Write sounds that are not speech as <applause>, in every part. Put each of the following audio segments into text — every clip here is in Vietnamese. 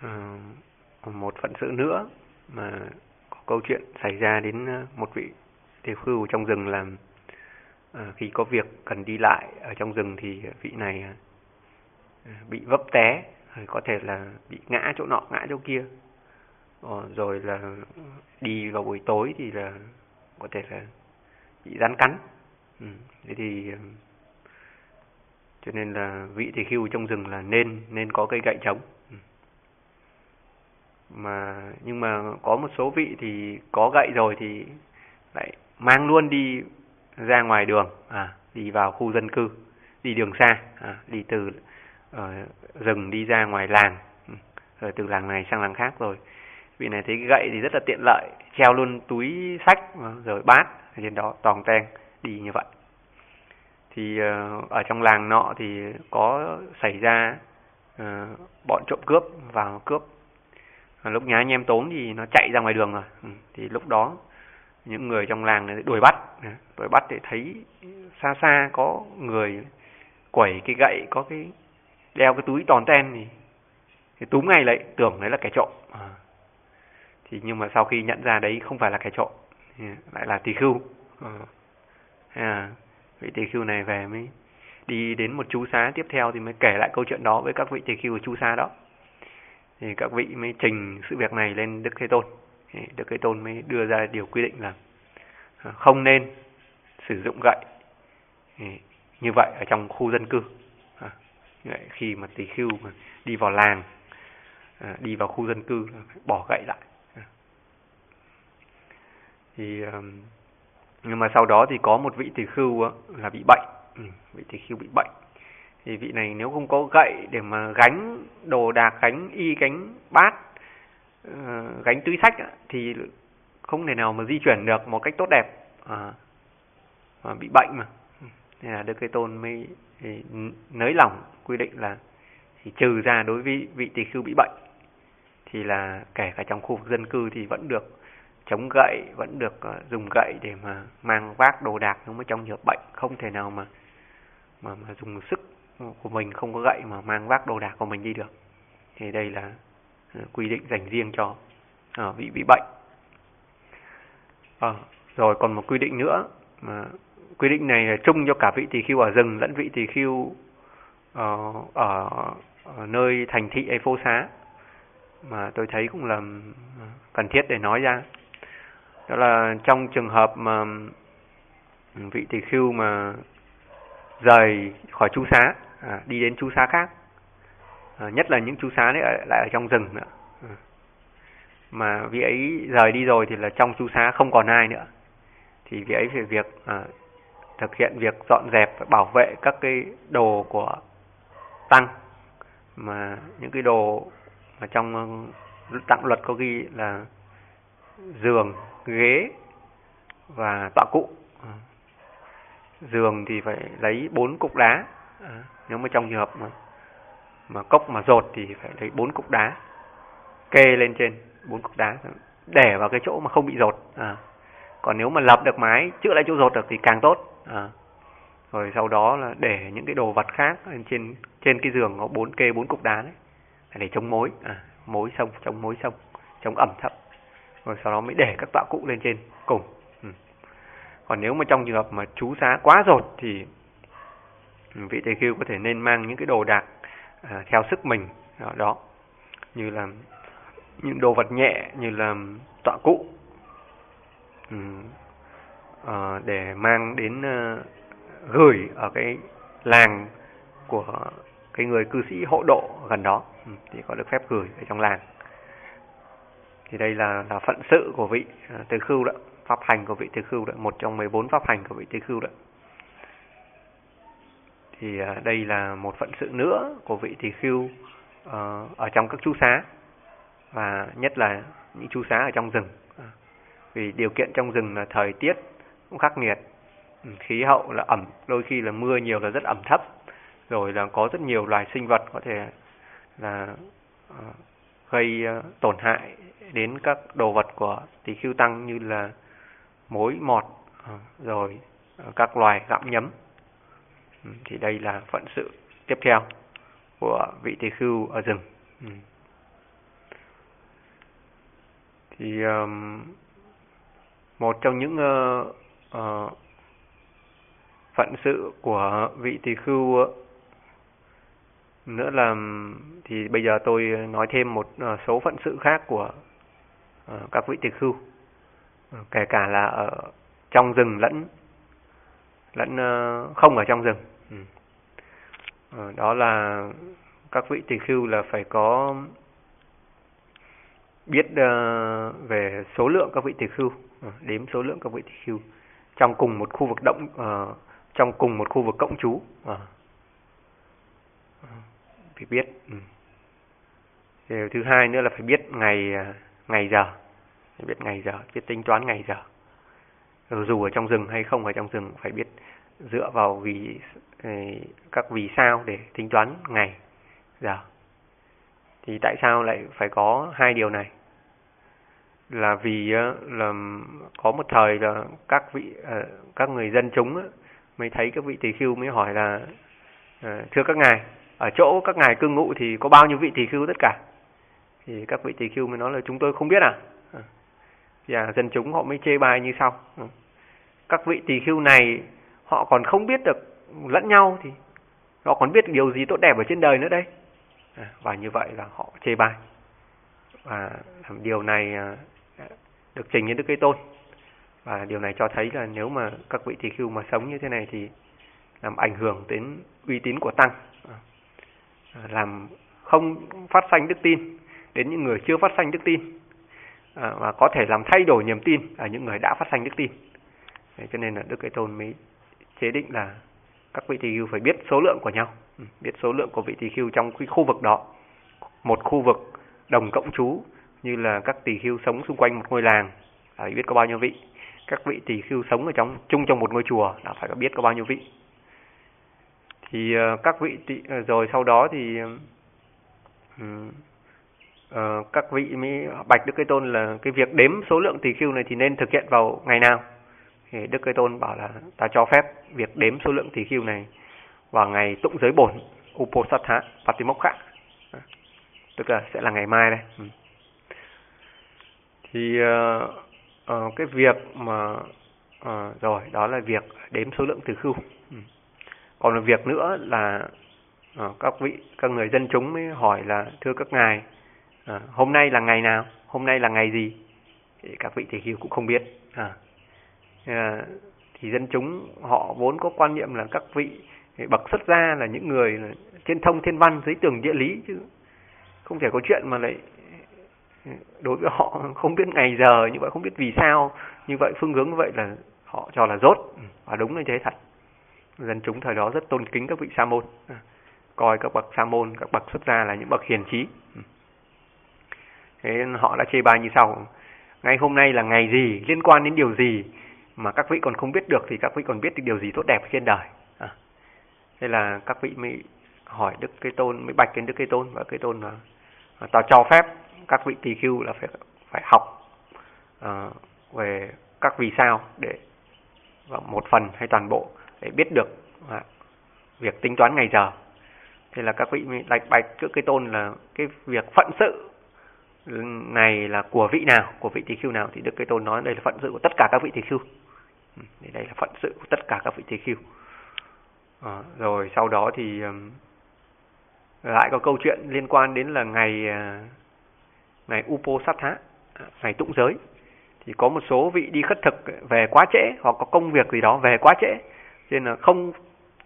Ờ, một phận sự nữa mà có câu chuyện xảy ra đến ờ, một vị tỳ khưu trong rừng là ờ, khi có việc cần đi lại ở trong rừng thì vị này bị vấp té có thể là bị ngã chỗ nọ, ngã chỗ kia rồi là đi vào buổi tối thì là có thể là bị rắn cắn ừ. thế thì cho nên là vị thì khưu trong rừng là nên nên có cây gậy trống ừ mà nhưng mà có một số vị thì có gậy rồi thì lại mang luôn đi ra ngoài đường à đi vào khu dân cư đi đường xa à, đi từ uh, rừng đi ra ngoài làng ừ, rồi từ làng này sang làng khác rồi. Vị này thấy gậy thì rất là tiện lợi treo luôn túi sách ờ, rồi bát trên đó toàn ten đi như vậy. Thì uh, ở trong làng nọ thì có xảy ra uh, bọn trộm cướp vào cướp lúc lúc nhá em tốn thì nó chạy ra ngoài đường rồi ừ. thì lúc đó những người trong làng đuổi bắt đuổi bắt để thấy xa xa có người quẩy cái gậy có cái đeo cái túi tòn ten thì, thì túm ngay lại tưởng đấy là kẻ trộm à. thì nhưng mà sau khi nhận ra đấy không phải là kẻ trộm lại là tỳ khưu à. à, vị tỳ khưu này về mới đi đến một chú xá tiếp theo thì mới kể lại câu chuyện đó với các vị tỳ khưu ở chú xá đó thì các vị mới trình sự việc này lên đức thế tôn. Thì đức thế tôn mới đưa ra điều quy định là à, không nên sử dụng gậy như vậy ở trong khu dân cư. À, vậy, khi mà tỳ khưu mà đi vào làng à, đi vào khu dân cư bỏ gậy lại. Thì nhưng mà sau đó thì có một vị tỳ khưu là bị bệnh. Ừ, vị tỳ khưu bị bệnh thì vị này nếu không có gậy để mà gánh đồ đạc gánh y gánh bát ờ, gánh túi sách thì không thể nào mà di chuyển được một cách tốt đẹp. À, à, bị bệnh mà. Nên là đức thế tôn mới nới lỏng quy định là thì trừ ra đối với vị tỳ khưu bị bệnh thì là kể cả trong khu vực dân cư thì vẫn được chống gậy vẫn được ờ, dùng gậy để mà mang vác đồ đạc nhưng mà trong trường bệnh không thể nào mà mà mà dùng sức của mình không có gậy mà mang vác đồ đạc của mình đi được. Thì đây là ờ, quy định dành riêng cho à, vị bị bệnh. À, rồi còn một quy định nữa mà quy định này là chung cho cả vị tỳ khưu ở rừng lẫn vị tỳ khưu ở, ở, ở nơi thành thị hay phố xá. Mà tôi thấy cũng là cần thiết để nói ra. Đó là trong trường hợp mà ừ, vị tỳ khưu mà rời khỏi chú xá à, đi đến chú xá khác. À, nhất là những chú xá đấy ở, lại ở trong rừng nữa. À. mà vị ấy rời đi rồi thì là trong chú xá không còn ai nữa. Thì vị ấy phải việc à, thực hiện việc dọn dẹp và bảo vệ các cái đồ của tăng. Mà những cái đồ mà trong ừ, tặng luật có ghi là giường ghế và tọa cụ. Ừ. Giường thì phải lấy bốn cục đá à, nếu mà trong trường hợp mà mà cốc mà rột thì phải lấy bốn cục đá kê lên trên bốn cục đá để vào cái chỗ mà không bị rột. À. còn nếu mà lập được mái chữa lại chỗ rột được thì càng tốt. À. rồi sau đó là để những cái đồ vật khác lên trên trên cái giường có bốn kê bốn cục đá đấy để chống mối. À, mối sông chống mối sông chống ẩm thấp. Rồi sau đó mới để các tọa cụ lên trên cùng. Ừ. còn nếu mà trong trường hợp mà chú xá quá rột thì vị Tề khưu có thể nên mang những cái đồ đạc à, theo sức mình đó, đó như là những đồ vật nhẹ như là tọa cụ ừ. à, để mang đến à, gửi ở cái làng của cái người cư sĩ hộ độ gần đó ừ, thì có được phép gửi ở trong làng thì đây là là phận sự của vị uh, tỳ khưu đó pháp hành của vị tỳ khưu đó một trong 14 pháp hành của vị tỳ khưu đó thì à, đây là một phận sự nữa của vị tỳ khưu ờ, ở trong các chú xá, và nhất là những chú xá ở trong rừng. À, vì điều kiện trong rừng là thời tiết cũng khắc nghiệt ừ, khí hậu là ẩm, đôi khi là mưa nhiều là rất ẩm thấp, rồi là có rất nhiều loài sinh vật có thể là ờ, gây ờ, tổn hại đến các đồ vật của tỳ khưu tăng như là mối mọt rồi các loài gặm nhấm. Ừ, thì đây là phận sự tiếp theo của vị tỳ khưu ở rừng. Ừ. Thì um, một trong những uh, uh, phận sự của vị tỳ khưu ờ, nữa là thì bây giờ tôi nói thêm một số phận sự khác của các vị tỳ khưu kể cả là ở trong rừng lẫn lẫn uh, không ở trong rừng ừ. uh, đó là các vị tỳ khưu là phải có biết uh, về số lượng các vị tỳ khưu đếm số lượng các vị tỳ khưu trong cùng một khu vực động trong cùng một khu vực cộng trú phải biết ừ. Điều thứ hai nữa là phải biết ngày ngày giờ phải biết ngày giờ biết tính toán ngày giờ dù ở trong rừng hay không ở trong rừng phải biết dựa vào vì ờ, các vì sao để tính toán ngày, giờ. Thì tại sao lại phải có hai điều này? Là vì ờ, là có một thời là các vị ờ, các người dân chúng mới thấy các vị tỳ khưu mới hỏi là thưa các ngài, ở chỗ các ngài cư ngụ thì có bao nhiêu vị tỳ khưu tất cả? Thì các vị tỳ khưu mới nói là, chúng tôi không biết à và dân chúng họ mới chê bai như sau. Các vị tỳ khưu này, họ còn không biết được lẫn nhau thì họ còn biết điều gì tốt đẹp ở trên đời nữa đây à, và như vậy là họ chê bai. Và điều này à, được trình đến Đức cây Tôn. Và điều này cho thấy là nếu mà các vị tỳ khưu mà sống như thế này thì làm ảnh hưởng đến uy tín của tăng. À, làm không phát sanh đức tin đến những người chưa phát sanh đức tin. Ờ, và có thể làm thay đổi niềm tin ở những người đã phát sanh đức tin. Đấy, cho nên là Đức Thế Tôn mới chế định là các vị tỳ khưu phải biết số lượng của nhau. Ừ, biết số lượng của vị tỳ khưu trong cái khu vực đó. Một khu vực đồng cộng trú như là các tỳ khưu sống xung quanh một ngôi làng phải biết có bao nhiêu vị. Các vị tỳ khưu sống ở trong chung trong một ngôi chùa là phải biết có bao nhiêu vị. Thì ờ, các vị tỳ ờ, rồi sau đó thì uh, các vị mới bạch đức thế tôn là cái việc đếm số lượng tỳ khưu này thì nên thực hiện vào ngày nào? Thì đức thế tôn bảo là ta cho phép việc đếm số lượng tỳ khưu này vào ngày tụng giới bổn uposatha patimokha. Tức là sẽ là ngày mai đây. Ừ. thì uh, uh, cái việc mà uh, rồi đó là việc đếm số lượng tỷ khưu. Ừ. còn một việc nữa là uh, các vị các người dân chúng mới hỏi là thưa các ngài à, hôm nay là ngày nào? Hôm nay là ngày gì? Thì các vị tỳ kheo cũng không biết. À. à thì dân chúng họ vốn có quan niệm là các vị bậc xuất gia là những người thiên thông thiên văn dưới tường địa lý chứ. Không thể có chuyện mà lại ừ, đối với họ <laughs> không biết ngày giờ như vậy không biết vì sao. Như vậy phương hướng như vậy là họ cho là dốt ừ, và đúng là thế thật. Dân chúng thời đó rất tôn kính các vị sa môn. À, coi các bậc sa môn các bậc xuất gia là những bậc hiền trí. Ừ thế họ đã chê bai như sau ngày hôm nay là ngày gì liên quan đến điều gì mà các vị còn không biết được thì các vị còn biết được điều gì tốt đẹp trên đời à. thế là các vị mới hỏi đức cây tôn mới bạch đến đức cây tôn và cây tôn à, là ta cho phép các vị tỳ khưu là phải phải học à, về các vì sao để và một phần hay toàn bộ để biết được à, việc tính toán ngày giờ thế là các vị lạch bạch trước cái tôn là cái việc phận sự này là của vị nào của vị tỳ khưu nào thì đức cái tôn nói đây là phận sự của tất cả các vị tỳ khưu. Ừ, đây là phận sự của tất cả các vị tỳ khưu. À, rồi sau đó thì lại có câu chuyện liên quan đến là ngày à, ngày upo sát thá à, ngày tụng giới. Thì có một số vị đi khất thực về quá trễ hoặc có công việc gì đó về quá trễ, nên là không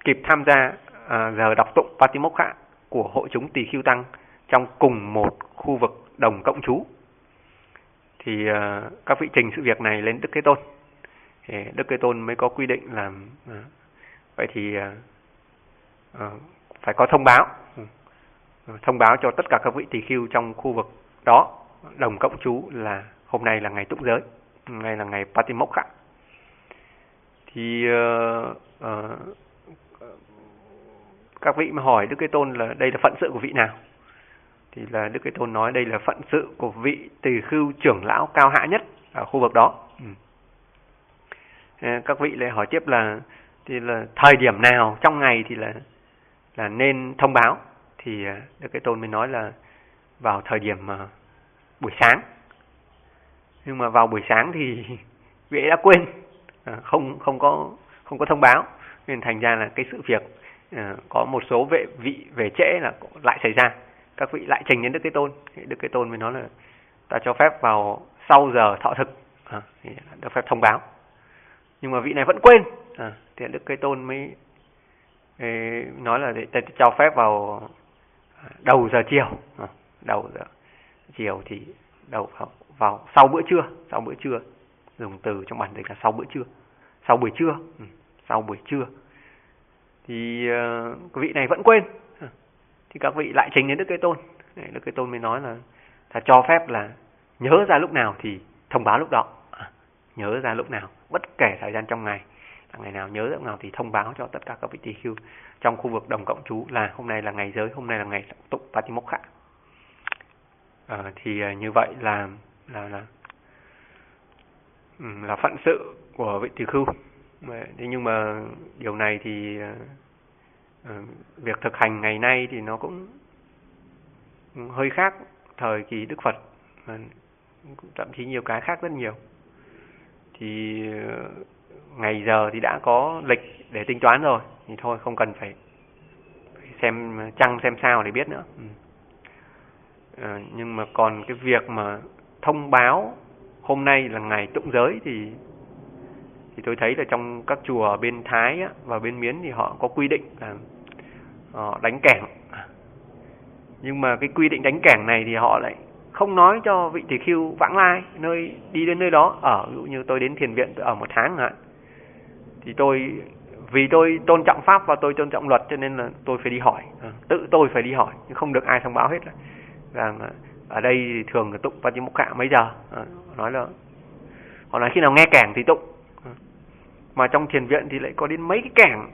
kịp tham gia à, giờ đọc tụng Patimokha của hội chúng tỳ khưu tăng trong cùng một khu vực đồng cộng chú Thì ờ, các vị trình sự việc này lên Đức Thế Tôn. Thì Đức Thế Tôn mới có quy định là ờ, vậy thì ờ, phải có thông báo. Ừ. Thông báo cho tất cả các vị tỳ khưu trong khu vực đó đồng cộng chú là hôm nay là ngày tụng giới ngày là ngày Patimokha. Thì uh, uh, các vị mà hỏi Đức Thế Tôn là đây là phận sự của vị nào? Thì là Đức Thế Tôn nói đây là phận sự của vị tỳ khưu trưởng lão cao hạ nhất ở khu vực đó. Ừ. các vị lại hỏi tiếp là, thì là thời điểm nào, trong ngày thì là là nên thông báo? Thì à, Đức Thế Tôn mới nói là vào thời điểm à, buổi sáng. Nhưng mà vào buổi sáng thì <laughs> vị ấy đã quên à, không không có không có thông báo. Nên thành ra là cái sự việc có một số vệ, vị về trễ là lại xảy ra các vị lại trình đến đức thế tôn. Đức thế tôn mới nói là ta cho phép vào sau giờ thọ thực. À, được phép thông báo. Nhưng mà vị này vẫn quên. À, thì đức thế tôn mới ấy, nói là để, để cho phép vào à, đầu giờ chiều. À, đầu giờ chiều thì đầu vào, vào sau bữa trưa. Sau bữa trưa dùng từ trong bản dịch là sau bữa trưa. Sau buổi trưa. Ừ, sau buổi trưa. Thì uh, vị này vẫn quên thì các vị lại trình đến đức thế tôn. Đức thế tôn mới nói là ta cho phép là nhớ ra lúc nào thì thông báo lúc đó. À, nhớ ra lúc nào bất kể thời gian trong ngày. Là ngày nào nhớ lúc nào thì thông báo cho tất cả các vị tỳ khưu trong khu vực đồng cộng chú là hôm nay là ngày giới hôm nay là ngày tụng Patimokkha à, ờ, thì ờ, như vậy là là là ừ, là phận sự của vị tỳ khưu. Thế nhưng mà điều này thì uh, Ờ, việc thực hành ngày nay thì nó cũng hơi khác thời kỳ Đức Phật thậm chí nhiều cái khác rất nhiều. Thì ờ, ngày giờ thì đã có lịch để tính toán rồi thì thôi không cần phải, xem trăng xem sao để biết nữa. À, nhưng mà còn cái việc mà thông báo hôm nay là ngày tụng giới thì thì tôi thấy là trong các chùa bên Thái á, và bên Miến thì họ có quy định là họ đánh kẻng. Nhưng mà cái quy định đánh kẻng này thì họ lại không nói cho vị tỷ khưu vãng lai nơi đi đến nơi đó. Ở ví dụ như tôi đến thiền viện tôi ở một tháng hạn thì tôi vì tôi tôn trọng pháp và tôi tôn trọng luật cho nên là tôi phải đi hỏi. Ờ, tự tôi phải đi hỏi nhưng không được ai thông báo hết là rằng ở đây thường là tụng Patimokha mấy giờ? Ờ, nói là họ nói khi nào nghe kẻng thì tụng mà trong thiền viện thì lại có đến mấy cái cảng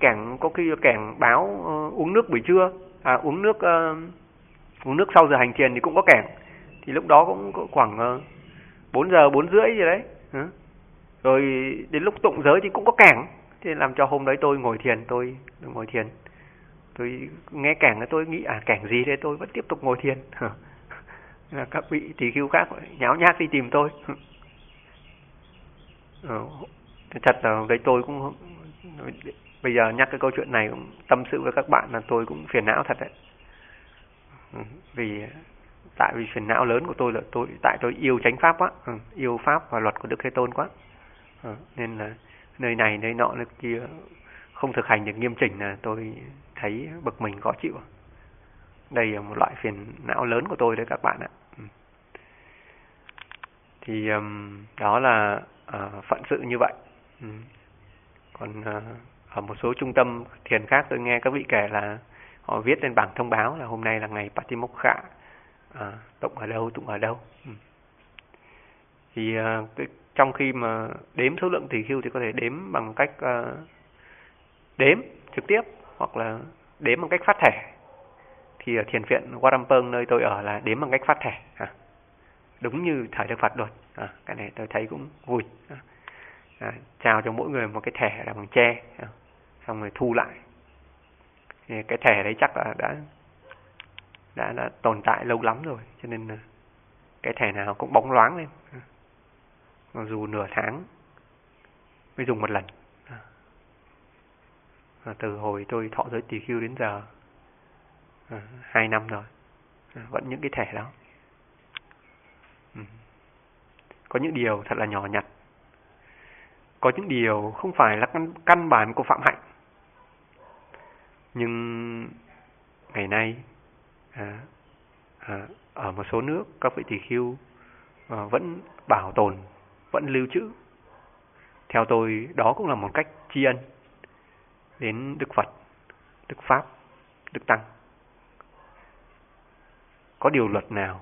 cảng có khi cảng báo uh, uống nước buổi trưa. À, uống nước uh, uống nước sau giờ hành thiền thì cũng có cảng thì lúc đó cũng có khoảng ờ, uh, 4 giờ bốn rưỡi gì đấy. Uh, rồi đến lúc tụng giới thì cũng có cảng thế làm cho hôm đấy tôi ngồi thiền tôi ngồi thiền. Tôi nghe cảng tôi nghĩ à cảng gì thế? Tôi vẫn tiếp tục ngồi thiền. Là các vị tỷ khưu khác nháo nhác đi tìm tôi thật là đấy tôi cũng bây giờ nhắc cái câu chuyện này cũng tâm sự với các bạn là tôi cũng phiền não thật đấy. Ừ, vì tại vì phiền não lớn của tôi là tôi tại tôi yêu chánh pháp quá. Ừ, yêu pháp và luật của đức thế tôn quá. Ừ, nên là nơi này nơi nọ nơi kia không thực hành được nghiêm chỉnh là tôi thấy bực mình khó chịu. Đây là một loại phiền não lớn của tôi đấy các bạn ạ. Ừ. thì um, đó là uh, phận sự như vậy ừ. còn à, ở một số trung tâm thiền khác tôi nghe các vị kể là họ viết lên bảng thông báo là hôm nay là ngày Patimokha à, tụng ở đâu tụng ở đâu ừ. thì à, cái, trong khi mà đếm số lượng tỷ khưu thì có thể đếm bằng cách à, đếm trực tiếp hoặc là đếm bằng cách phát thẻ thì ở thiền viện Warampong nơi tôi ở là đếm bằng cách phát thẻ à, đúng như thời Đức Phật luật. à, cái này tôi thấy cũng vui à, à, trao cho mỗi người một cái thẻ là bằng tre xong rồi thu lại. Thì cái thẻ đấy chắc là đã đã đã tồn tại lâu lắm rồi cho nên là cái thẻ nào cũng bóng loáng lên. Mặc dù nửa tháng mới dùng một lần. À, từ hồi tôi thọ giới tỷ khưu đến giờ à, hai năm rồi à, vẫn những cái thẻ đó. Ừ. có những điều thật là nhỏ nhặt có những điều không phải là căn, căn bản của phạm hạnh nhưng ngày nay à, à, ở một số nước các vị tỷ khưu à, vẫn bảo tồn vẫn lưu trữ theo tôi đó cũng là một cách tri ân đến Đức Phật, Đức Pháp, Đức Tăng. Có điều luật nào,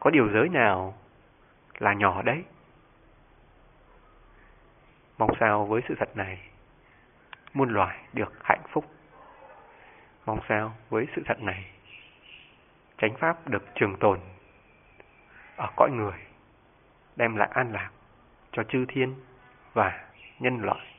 có điều giới nào là nhỏ đấy. Mong sao với sự thật này, muôn loài được hạnh phúc. Mong sao với sự thật này, chánh pháp được trường tồn ở cõi người, đem lại an lạc cho chư thiên và nhân loại.